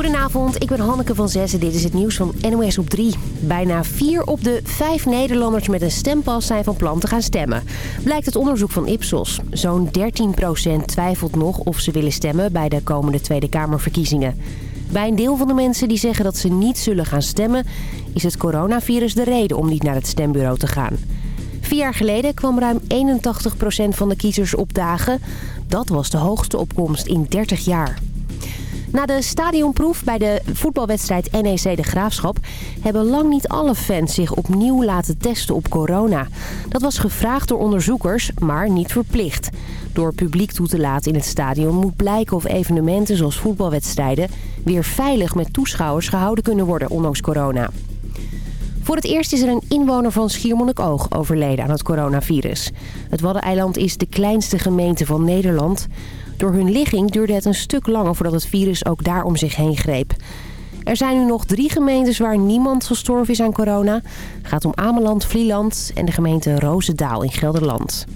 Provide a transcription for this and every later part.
Goedenavond, ik ben Hanneke van Zessen. Dit is het nieuws van NOS op 3. Bijna vier op de vijf Nederlanders met een stempas zijn van plan te gaan stemmen. Blijkt het onderzoek van Ipsos. Zo'n 13% twijfelt nog of ze willen stemmen bij de komende Tweede Kamerverkiezingen. Bij een deel van de mensen die zeggen dat ze niet zullen gaan stemmen... is het coronavirus de reden om niet naar het stembureau te gaan. Vier jaar geleden kwam ruim 81% van de kiezers opdagen. Dat was de hoogste opkomst in 30 jaar. Na de stadionproef bij de voetbalwedstrijd NEC De Graafschap... hebben lang niet alle fans zich opnieuw laten testen op corona. Dat was gevraagd door onderzoekers, maar niet verplicht. Door publiek toe te laten in het stadion moet blijken of evenementen zoals voetbalwedstrijden... weer veilig met toeschouwers gehouden kunnen worden, ondanks corona. Voor het eerst is er een inwoner van Schiermonnikoog overleden aan het coronavirus. Het Waddeneiland is de kleinste gemeente van Nederland... Door hun ligging duurde het een stuk langer voordat het virus ook daar om zich heen greep. Er zijn nu nog drie gemeentes waar niemand gestorven is aan corona. Het gaat om Ameland, Vlieland en de gemeente Roosendaal in Gelderland.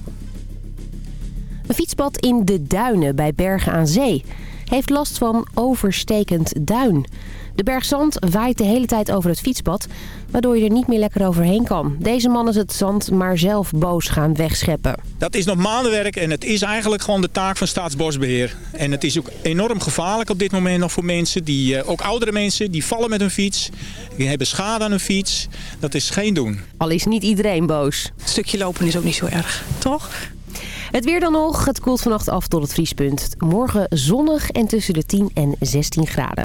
Een fietspad in de Duinen bij Bergen aan Zee heeft last van overstekend duin. De bergzand waait de hele tijd over het fietspad, waardoor je er niet meer lekker overheen kan. Deze man is het zand maar zelf boos gaan wegscheppen. Dat is nog maandenwerk en het is eigenlijk gewoon de taak van Staatsbosbeheer. En het is ook enorm gevaarlijk op dit moment nog voor mensen, die, eh, ook oudere mensen, die vallen met hun fiets. Die hebben schade aan hun fiets. Dat is geen doen. Al is niet iedereen boos. Een stukje lopen is ook niet zo erg, toch? Het weer dan nog. Het koelt vannacht af tot het vriespunt. Morgen zonnig en tussen de 10 en 16 graden.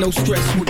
no stress with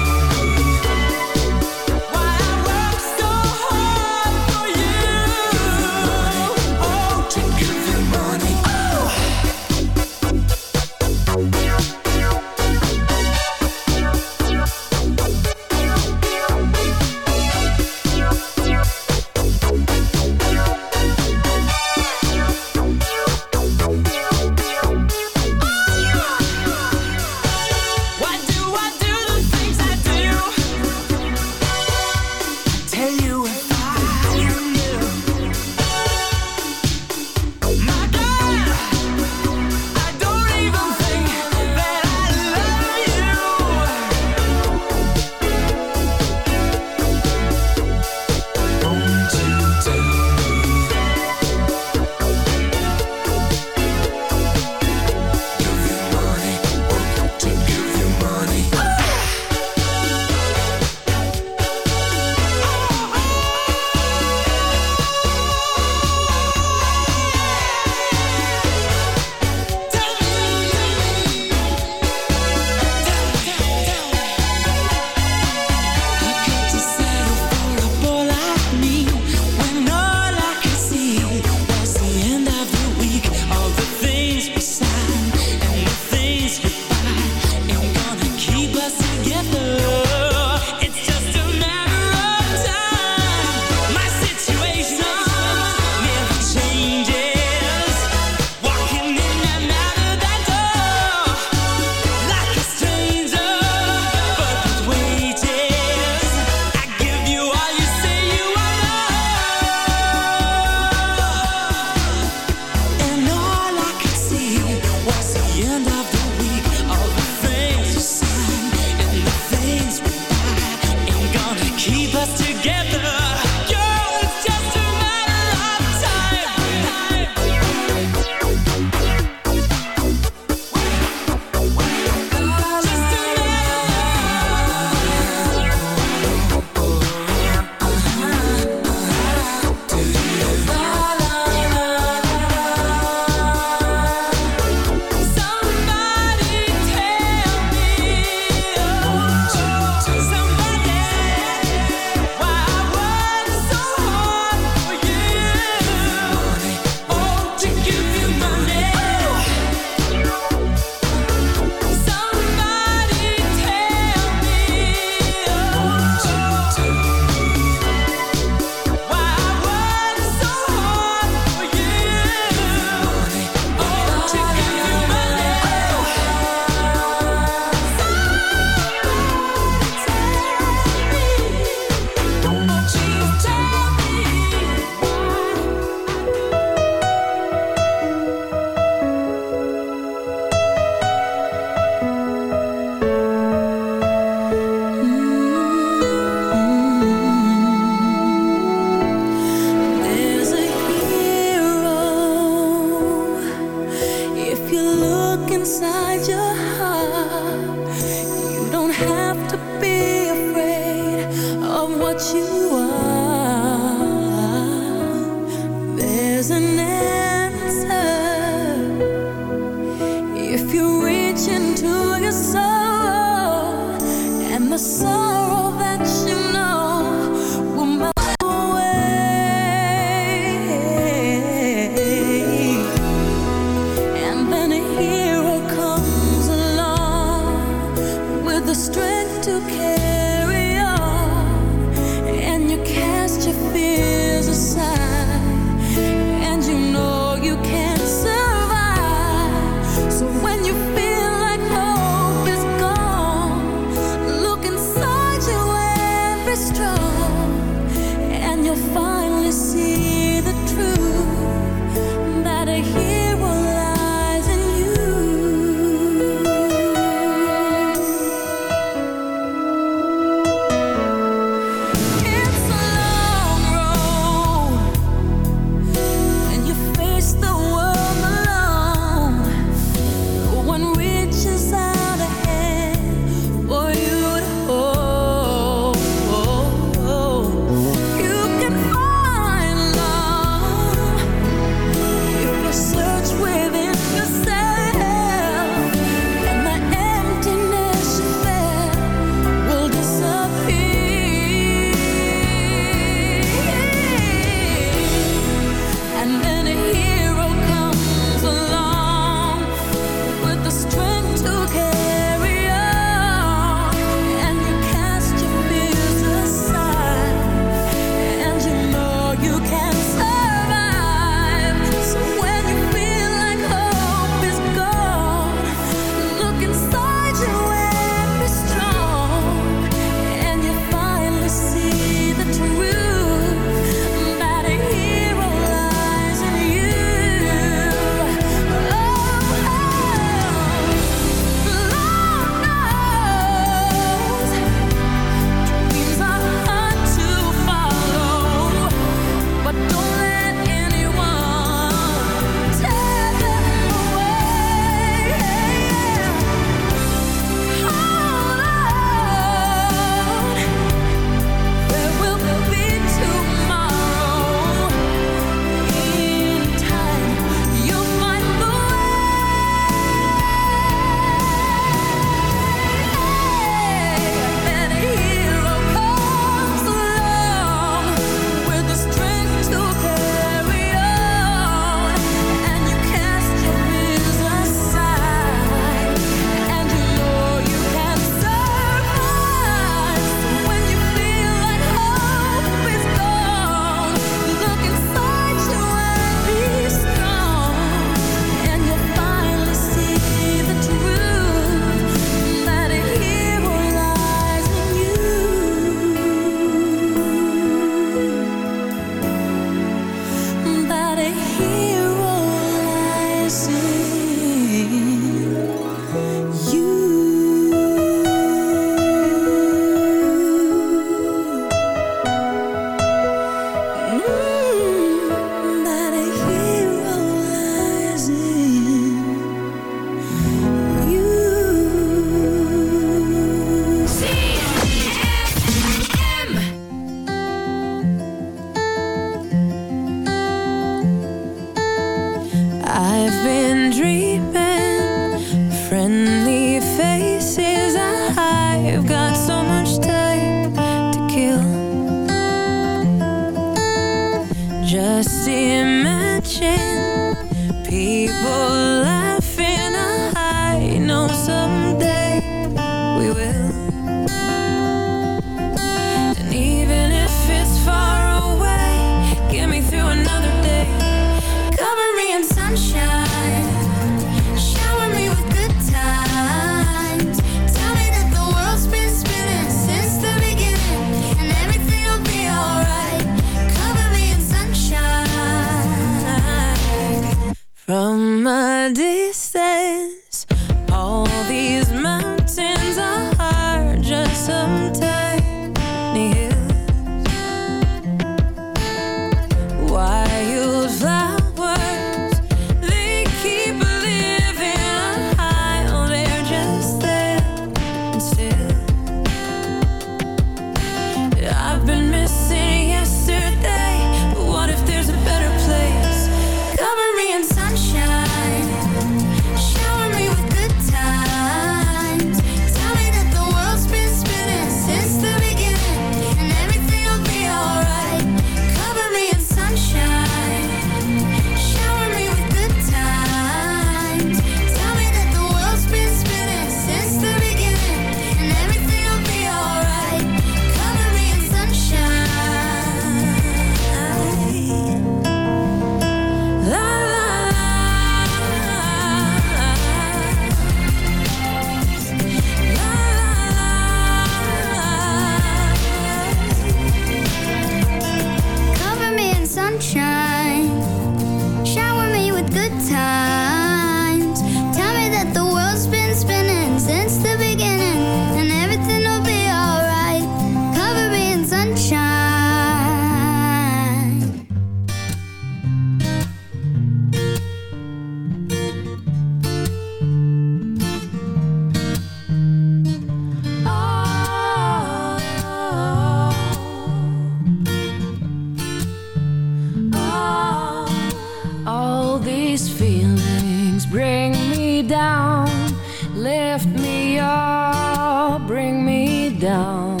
Down.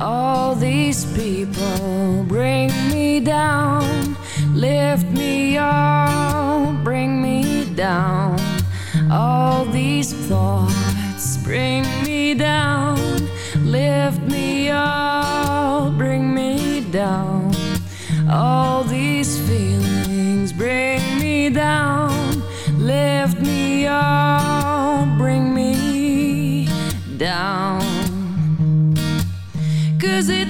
All these people bring me down. Lift me up, bring me down. All these thoughts bring me down. Lift me up, bring me down. All these feelings bring me down. Lift me up,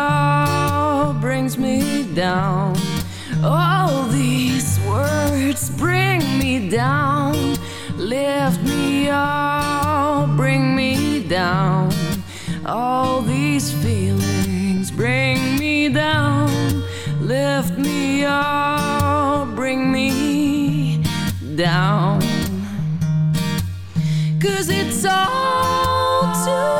up, brings me down. All these words bring me down, lift me up, bring me down. All these feelings bring me down, lift me up, bring me down. Cause it's all too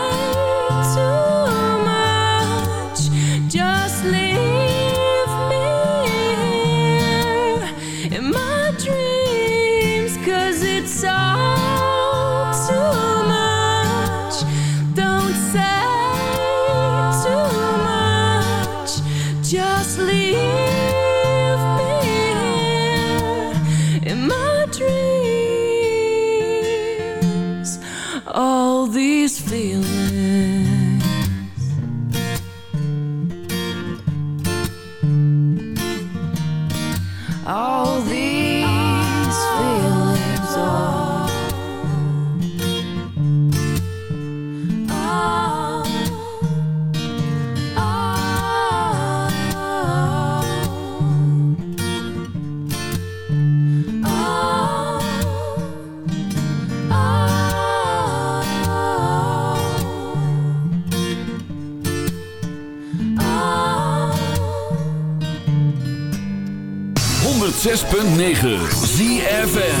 106.9 ZFN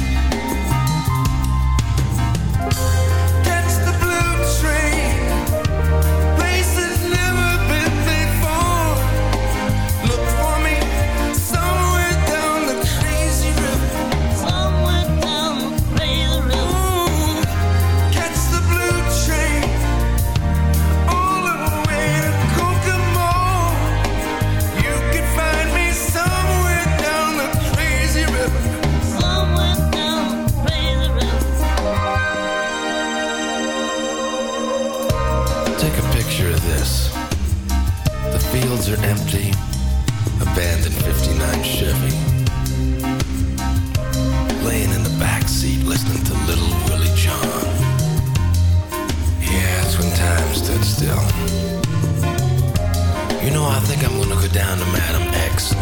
kind to Madam X,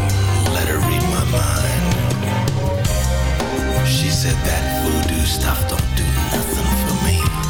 let her read my mind. She said that voodoo stuff don't do nothing for me.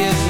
is